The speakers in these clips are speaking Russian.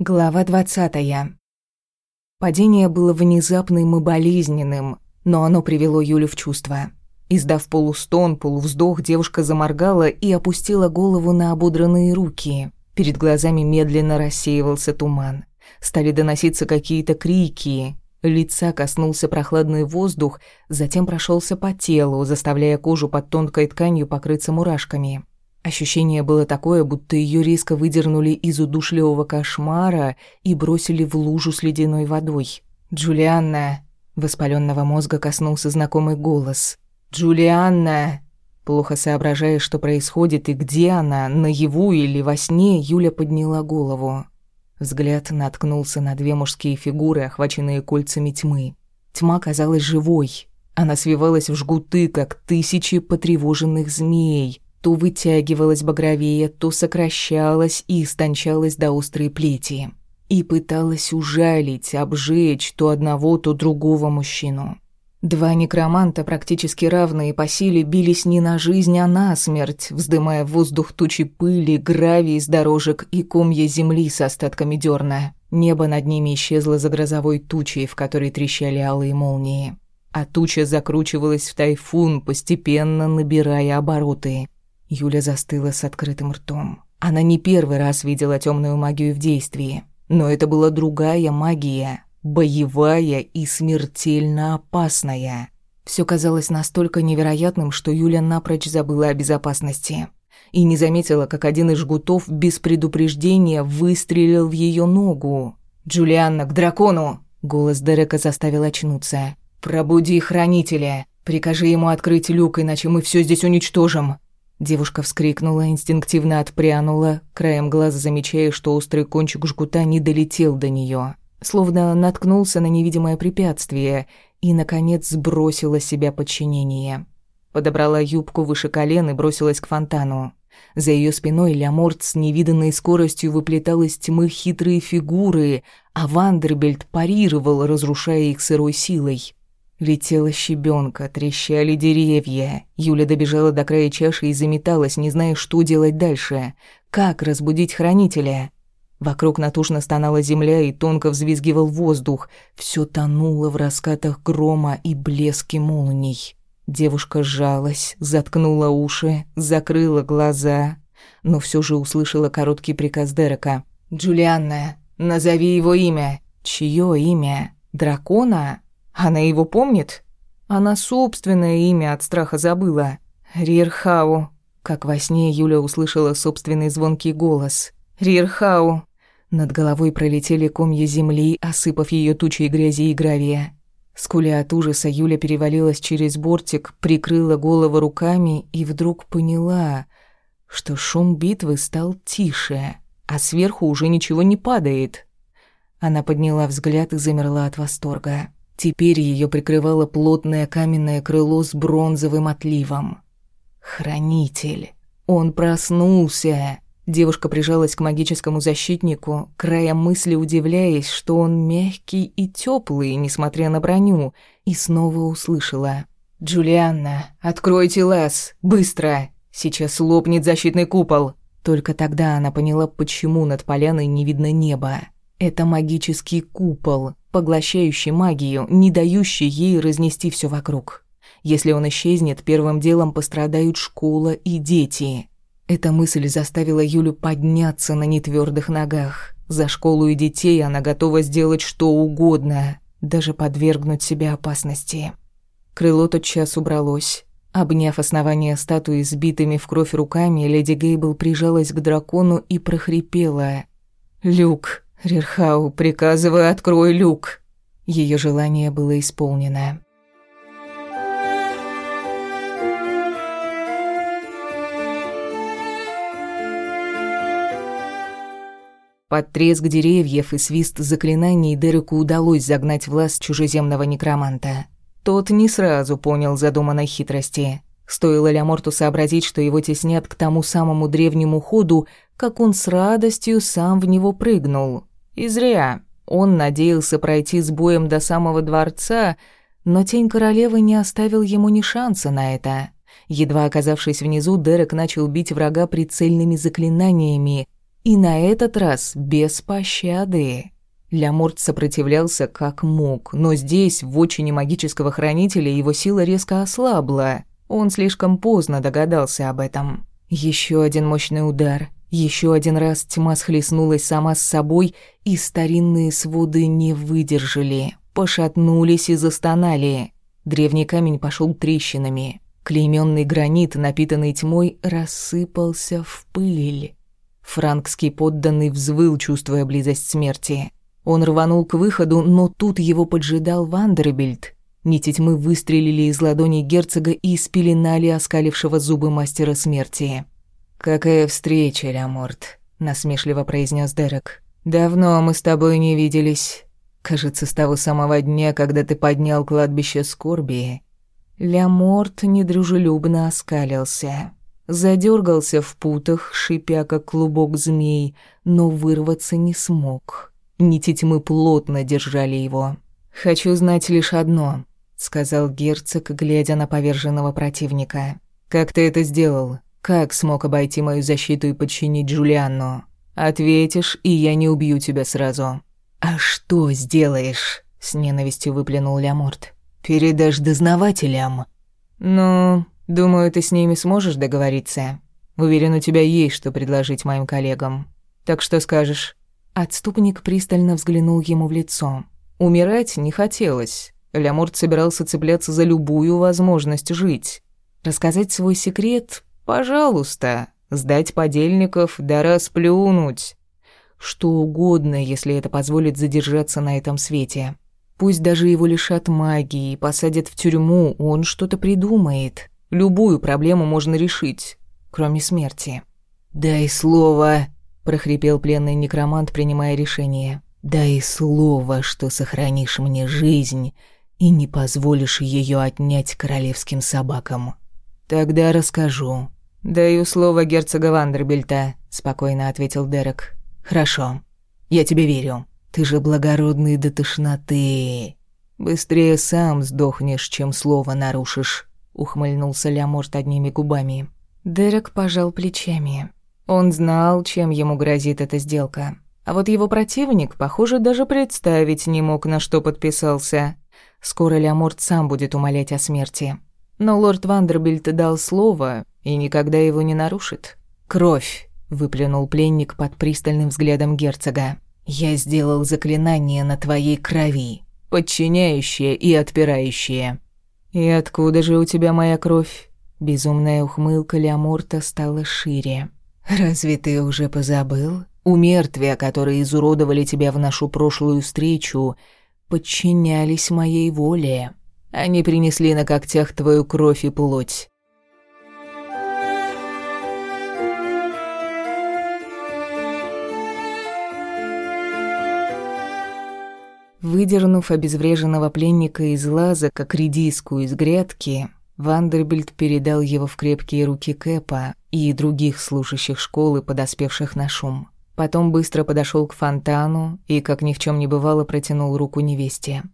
Глава двадцатая. Падение было внезапным и болезненным, но оно привело Юлю в чувство. Издав полустон, полувздох, девушка заморгала и опустила голову на ободранные руки. Перед глазами медленно рассеивался туман. Стали доноситься какие-то крики. Лица коснулся прохладный воздух, затем прошелся по телу, заставляя кожу под тонкой тканью покрыться мурашками. Ощущение было такое, будто ее резко выдернули из удушливого кошмара и бросили в лужу с ледяной водой. «Джулианна!» Воспаленного мозга коснулся знакомый голос. «Джулианна!» Плохо соображая, что происходит и где она, наяву или во сне, Юля подняла голову. Взгляд наткнулся на две мужские фигуры, охваченные кольцами тьмы. Тьма казалась живой. Она свивалась в жгуты, как тысячи потревоженных змей, то вытягивалась багровее, то сокращалась и истончалась до острой плети. И пыталась ужалить, обжечь то одного, то другого мужчину. Два некроманта, практически равные по силе, бились не на жизнь, а на смерть, вздымая в воздух тучи пыли, гравий с дорожек и комья земли с остатками дерна. Небо над ними исчезло за грозовой тучей, в которой трещали алые молнии. А туча закручивалась в тайфун, постепенно набирая обороты. Юля застыла с открытым ртом. Она не первый раз видела темную магию в действии, но это была другая магия, боевая и смертельно опасная. Все казалось настолько невероятным, что Юля напрочь забыла о безопасности и не заметила, как один из жгутов без предупреждения выстрелил в ее ногу. «Джулианна, к дракону!» Голос Дерека заставил очнуться. «Пробуди хранителя. Прикажи ему открыть люк, иначе мы все здесь уничтожим». Девушка вскрикнула, инстинктивно отпрянула, краем глаза замечая, что острый кончик жгута не долетел до нее, словно наткнулся на невидимое препятствие и, наконец, сбросила себя подчинение. Подобрала юбку выше колен и бросилась к фонтану. За ее спиной Ляморт с невиданной скоростью выплетал из тьмы хитрые фигуры, а Вандербельт парировал, разрушая их сырой силой. Летела щебенка, трещали деревья. Юля добежала до края чаши и заметалась, не зная, что делать дальше. Как разбудить хранителя? Вокруг натужно стонала земля и тонко взвизгивал воздух. Все тонуло в раскатах грома и блеске молний. Девушка сжалась, заткнула уши, закрыла глаза, но все же услышала короткий приказ Дерека. «Джулианна, назови его имя». «Чье имя? Дракона?» Она его помнит? Она собственное имя от страха забыла. Рирхау. Как во сне Юля услышала собственный звонкий голос. Рирхау. Над головой пролетели комья земли, осыпав ее тучей грязи и гравия. Скуля от ужаса, Юля перевалилась через бортик, прикрыла голову руками и вдруг поняла, что шум битвы стал тише, а сверху уже ничего не падает. Она подняла взгляд и замерла от восторга. Теперь ее прикрывало плотное каменное крыло с бронзовым отливом. Хранитель. Он проснулся. Девушка прижалась к магическому защитнику, края мысли удивляясь, что он мягкий и теплый, несмотря на броню, и снова услышала. «Джулианна, откройте лаз! Быстро! Сейчас лопнет защитный купол!» Только тогда она поняла, почему над поляной не видно неба. Это магический купол, поглощающий магию, не дающий ей разнести все вокруг. Если он исчезнет, первым делом пострадают школа и дети. Эта мысль заставила Юлю подняться на нетвердых ногах. За школу и детей она готова сделать что угодно, даже подвергнуть себя опасности. Крыло тотчас убралось. Обняв основание статуи сбитыми в кровь руками, леди Гейбл прижалась к дракону и прохрипела. «Люк, «Рирхау, приказываю, открой люк!» Ее желание было исполнено. Под треск деревьев и свист заклинаний Дереку удалось загнать в лаз чужеземного некроманта. Тот не сразу понял задуманной хитрости. Стоило Ляморту сообразить, что его теснят к тому самому древнему ходу, как он с радостью сам в него прыгнул. И зря. Он надеялся пройти с боем до самого дворца, но тень королевы не оставил ему ни шанса на это. Едва оказавшись внизу, Дерек начал бить врага прицельными заклинаниями, И на этот раз без пощады. Ляморт сопротивлялся как мог, но здесь, в очине магического хранителя, его сила резко ослабла. Он слишком поздно догадался об этом. Еще один мощный удар. Еще один раз тьма схлестнулась сама с собой, и старинные своды не выдержали, пошатнулись и застонали. Древний камень пошел трещинами. Клейменный гранит, напитанный тьмой, рассыпался в пыль. Франкский подданный взвыл, чувствуя близость смерти. Он рванул к выходу, но тут его поджидал Вандербильд. Нити тьмы выстрелили из ладони герцога и спеленали оскалившего зубы мастера смерти. «Какая встреча, Ляморт», — насмешливо произнес Дерек. «Давно мы с тобой не виделись. Кажется, с того самого дня, когда ты поднял кладбище скорби». Ляморт недружелюбно оскалился. Задергался в путах, шипя как клубок змей, но вырваться не смог. Нити тьмы плотно держали его. «Хочу знать лишь одно», — сказал герцог, глядя на поверженного противника. «Как ты это сделал? Как смог обойти мою защиту и подчинить Джулианну? Ответишь, и я не убью тебя сразу». «А что сделаешь?» — с ненавистью выплюнул Ляморт. «Передашь дознавателям?» «Ну, думаю, ты с ними сможешь договориться. Уверен, у тебя есть что предложить моим коллегам. Так что скажешь?» Отступник пристально взглянул ему в лицо. Умирать не хотелось. Ляморт собирался цепляться за любую возможность жить. Рассказать свой секрет? Пожалуйста. Сдать подельников? Да расплюнуть. Что угодно, если это позволит задержаться на этом свете. Пусть даже его лишат магии и посадят в тюрьму, он что-то придумает. Любую проблему можно решить, кроме смерти. «Дай слово», прохрипел пленный некромант, принимая решение. «Дай слово, что сохранишь мне жизнь и не позволишь ее отнять королевским собакам. Тогда расскажу». «Даю слово герцога Вандербильта», — спокойно ответил Дерек. «Хорошо. Я тебе верю. Ты же благородный до тошноты. Быстрее сам сдохнешь, чем слово нарушишь», — ухмыльнулся Ляморт одними губами. Дерек пожал плечами. Он знал, чем ему грозит эта сделка. А вот его противник, похоже, даже представить не мог, на что подписался. Скоро Леоморт сам будет умолять о смерти. Но лорд Вандербильт дал слово и никогда его не нарушит. «Кровь!» — выплюнул пленник под пристальным взглядом герцога. «Я сделал заклинание на твоей крови, подчиняющее и отпирающее». «И откуда же у тебя моя кровь?» Безумная ухмылка Леоморта стала шире. «Разве ты уже позабыл? У мертвия, которые изуродовали тебя в нашу прошлую встречу, подчинялись моей воле. Они принесли на когтях твою кровь и плоть». Выдернув обезвреженного пленника из лаза, как редиску из грядки, Вандербильд передал его в крепкие руки Кэпа и других служащих школы, подоспевших на шум. Потом быстро подошел к фонтану и, как ни в чем не бывало, протянул руку невесте.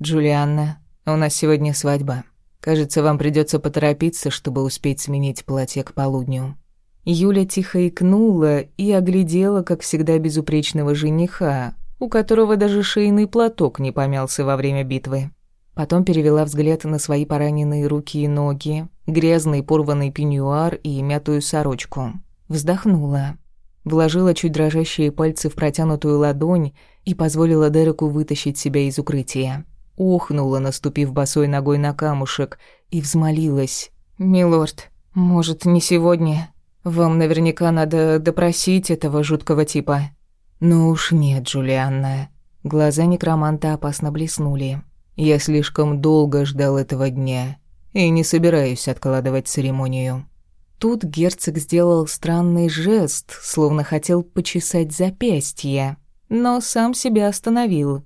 «Джулианна, у нас сегодня свадьба. Кажется, вам придется поторопиться, чтобы успеть сменить платье к полудню». Юля тихо икнула и оглядела, как всегда, безупречного жениха, у которого даже шейный платок не помялся во время битвы. Потом перевела взгляд на свои пораненные руки и ноги, грязный порванный пеньюар и мятую сорочку. Вздохнула. Вложила чуть дрожащие пальцы в протянутую ладонь и позволила Дереку вытащить себя из укрытия. Охнула, наступив босой ногой на камушек, и взмолилась. «Милорд, может, не сегодня? Вам наверняка надо допросить этого жуткого типа». «Ну уж нет, Джулианна». Глаза некроманта опасно блеснули. Я слишком долго ждал этого дня и не собираюсь откладывать церемонию. Тут герцог сделал странный жест, словно хотел почесать запястье, но сам себя остановил.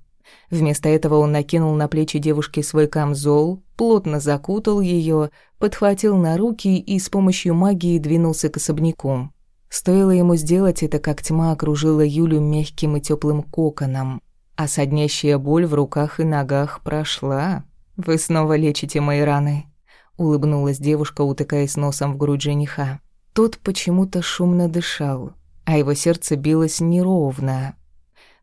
Вместо этого он накинул на плечи девушки свой камзол, плотно закутал ее, подхватил на руки и с помощью магии двинулся к особняку. Стоило ему сделать это, как тьма окружила Юлю мягким и теплым коконом а соднящая боль в руках и ногах прошла. Вы снова лечите мои раны», — улыбнулась девушка, утыкаясь носом в грудь жениха. Тот почему-то шумно дышал. а его сердце билось неровно.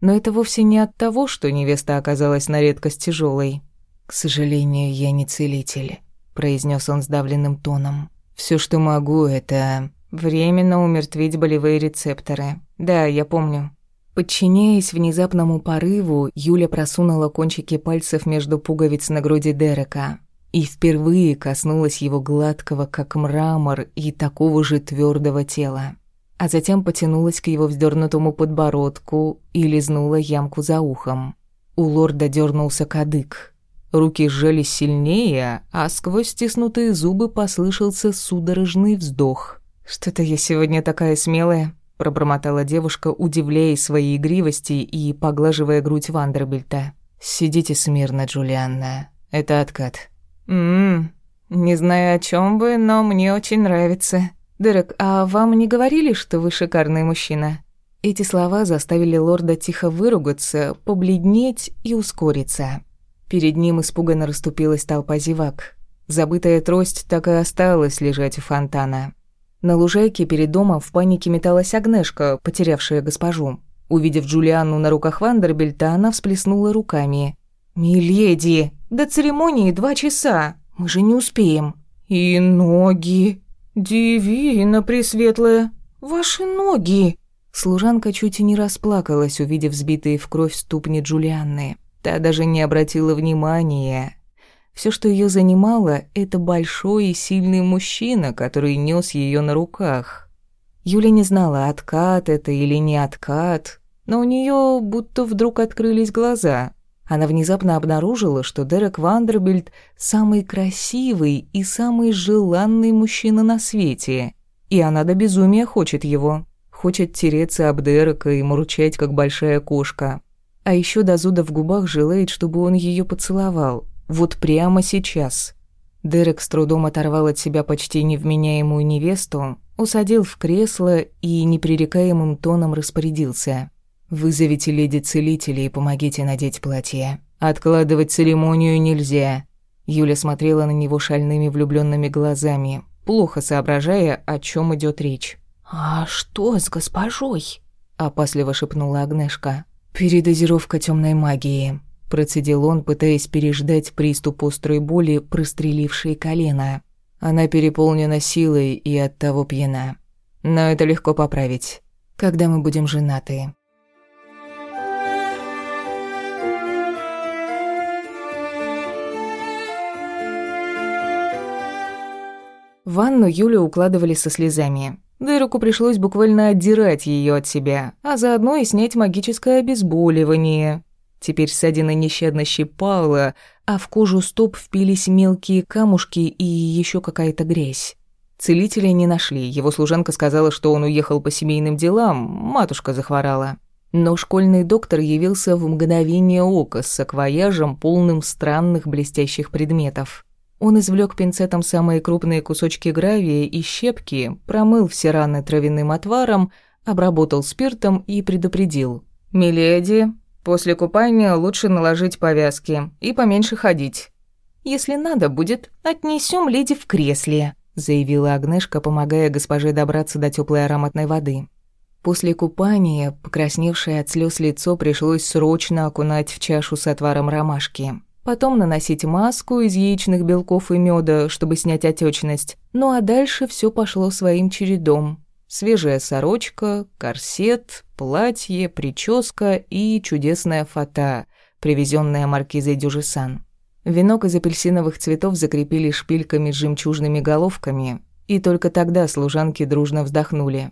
Но это вовсе не от того, что невеста оказалась на редкость тяжелой. «К сожалению, я не целитель», — произнес он сдавленным тоном. Все, что могу, это временно умертвить болевые рецепторы. Да, я помню. Подчиняясь внезапному порыву, Юля просунула кончики пальцев между пуговиц на груди Дерека и впервые коснулась его гладкого, как мрамор, и такого же твердого тела а затем потянулась к его вздернутому подбородку и лизнула ямку за ухом. У лорда дернулся кадык. Руки сжались сильнее, а сквозь стиснутые зубы послышался судорожный вздох. «Что-то я сегодня такая смелая», — пробормотала девушка, удивляясь своей игривости и поглаживая грудь Вандербильта. «Сидите смирно, Джулианна. Это откат». «Ммм, не знаю, о чем вы, но мне очень нравится», «Дерек, а вам не говорили, что вы шикарный мужчина?» Эти слова заставили лорда тихо выругаться, побледнеть и ускориться. Перед ним испуганно расступилась толпа зевак. Забытая трость так и осталась лежать у фонтана. На лужайке перед домом в панике металась Агнешка, потерявшая госпожу. Увидев Джулианну на руках Вандербельта, она всплеснула руками. «Миледи, до церемонии два часа, мы же не успеем». «И ноги», «Дивина Пресветлая, ваши ноги!» Служанка чуть не расплакалась, увидев сбитые в кровь ступни Джулианны. Та даже не обратила внимания. Все, что ее занимало, это большой и сильный мужчина, который нес ее на руках. Юля не знала, откат это или не откат, но у нее будто вдруг открылись глаза она внезапно обнаружила, что Дерек Вандербильд – самый красивый и самый желанный мужчина на свете, и она до безумия хочет его. Хочет тереться об Дерека и мурчать, как большая кошка. А еще до зуда в губах желает, чтобы он ее поцеловал. Вот прямо сейчас. Дерек с трудом оторвал от себя почти невменяемую невесту, усадил в кресло и непререкаемым тоном распорядился. «Вызовите леди-целителя и помогите надеть платье. Откладывать церемонию нельзя». Юля смотрела на него шальными влюбленными глазами, плохо соображая, о чем идет речь. «А что с госпожой?» – опасливо шепнула Агнешка. «Передозировка темной магии», – процедил он, пытаясь переждать приступ острой боли, прострелившей колено. Она переполнена силой и оттого пьяна. Но это легко поправить, когда мы будем женаты. Ванну Юлю укладывали со слезами. Дереку пришлось буквально отдирать ее от себя, а заодно и снять магическое обезболивание. Теперь ссадина нещадно щипала, а в кожу стоп впились мелкие камушки и еще какая-то грязь. Целителя не нашли, его служанка сказала, что он уехал по семейным делам, матушка захворала. Но школьный доктор явился в мгновение ока с саквояжем, полным странных блестящих предметов. Он извлек пинцетом самые крупные кусочки гравия и щепки, промыл все раны травяным отваром, обработал спиртом и предупредил. «Миледи, после купания лучше наложить повязки и поменьше ходить». «Если надо будет, отнесем леди в кресле», заявила Агнешка, помогая госпоже добраться до теплой ароматной воды. После купания, покрасневшее от слез лицо пришлось срочно окунать в чашу с отваром ромашки потом наносить маску из яичных белков и меда, чтобы снять отечность. Ну а дальше все пошло своим чередом. Свежая сорочка, корсет, платье, прическа и чудесная фата, привезенная маркизой Дюжесан. Венок из апельсиновых цветов закрепили шпильками с жемчужными головками, и только тогда служанки дружно вздохнули.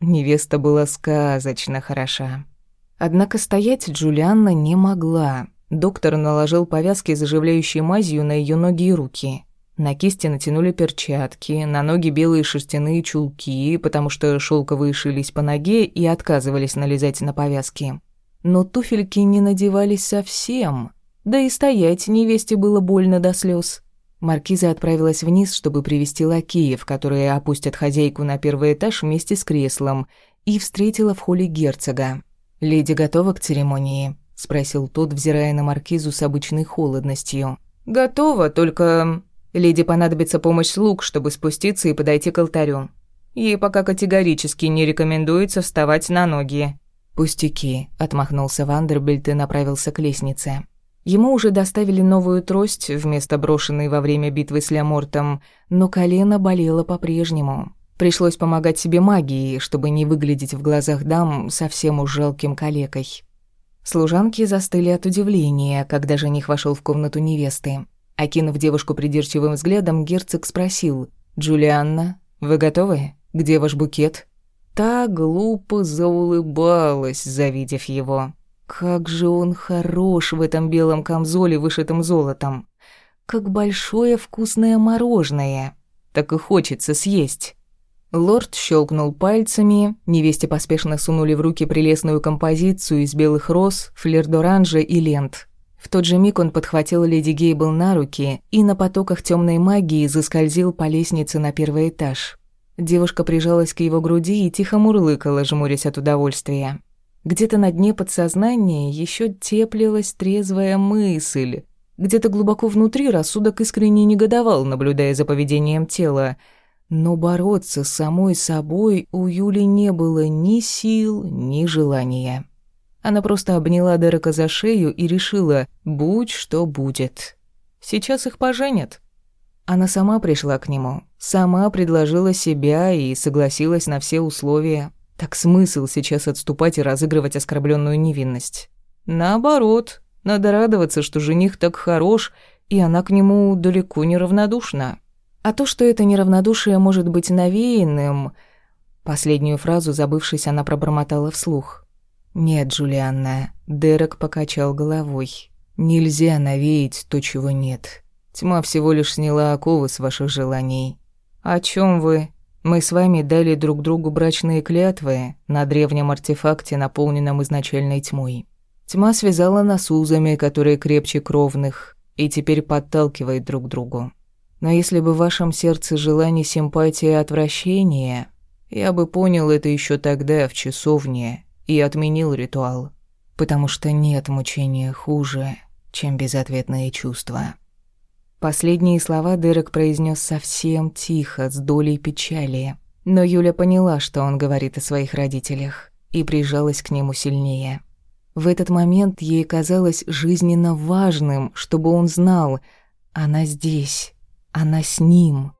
Невеста была сказочно хороша. Однако стоять Джулианна не могла. Доктор наложил повязки заживляющей мазью на ее ноги и руки. На кисти натянули перчатки, на ноги белые шерстяные чулки, потому что шелковые шились по ноге и отказывались налезать на повязки. Но туфельки не надевались совсем, да и стоять невесте было больно до слез. Маркиза отправилась вниз, чтобы привести лакеев, которые опустят хозяйку на первый этаж вместе с креслом, и встретила в холле герцога. «Леди готова к церемонии?» Спросил тот, взирая на маркизу с обычной холодностью. «Готово, только леди понадобится помощь слуг, чтобы спуститься и подойти к алтарю. Ей пока категорически не рекомендуется вставать на ноги». «Пустяки», — отмахнулся Вандербильт и направился к лестнице. Ему уже доставили новую трость вместо брошенной во время битвы с Лямортом, но колено болело по-прежнему. Пришлось помогать себе магией, чтобы не выглядеть в глазах дам совсем уж жалким калекой. Служанки застыли от удивления, когда жених вошел в комнату невесты. Окинув девушку придирчивым взглядом, герцог спросил, «Джулианна, вы готовы? Где ваш букет?» Та глупо заулыбалась, завидев его. Как же он хорош в этом белом камзоле, вышитом золотом. Как большое вкусное мороженое. Так и хочется съесть. Лорд щелкнул пальцами, невесте поспешно сунули в руки прелестную композицию из белых роз, флердоранжа и лент. В тот же миг он подхватил леди Гейбл на руки и на потоках темной магии заскользил по лестнице на первый этаж. Девушка прижалась к его груди и тихо мурлыкала, жмурясь от удовольствия. Где-то на дне подсознания еще теплилась трезвая мысль. Где-то глубоко внутри рассудок искренне негодовал, наблюдая за поведением тела – но бороться с самой собой у Юли не было ни сил, ни желания. Она просто обняла Дерека за шею и решила, будь что будет. Сейчас их поженят. Она сама пришла к нему, сама предложила себя и согласилась на все условия. Так смысл сейчас отступать и разыгрывать оскорбленную невинность? Наоборот, надо радоваться, что жених так хорош, и она к нему далеко не равнодушна. А то, что это неравнодушие может быть навеянным... Последнюю фразу, забывшись, она пробормотала вслух. «Нет, Джулианна», — Дерек покачал головой. «Нельзя навеять то, чего нет. Тьма всего лишь сняла оковы с ваших желаний». «О чем вы? Мы с вами дали друг другу брачные клятвы на древнем артефакте, наполненном изначальной тьмой. Тьма связала нас узами, которые крепче кровных, и теперь подталкивает друг другу. Но если бы в вашем сердце желание симпатии и отвращения, я бы понял это еще тогда, в часовне, и отменил ритуал. Потому что нет мучения хуже, чем безответные чувства. Последние слова Дерек произнес совсем тихо, с долей печали. Но Юля поняла, что он говорит о своих родителях, и прижалась к нему сильнее. В этот момент ей казалось жизненно важным, чтобы он знал, она здесь, она с ним.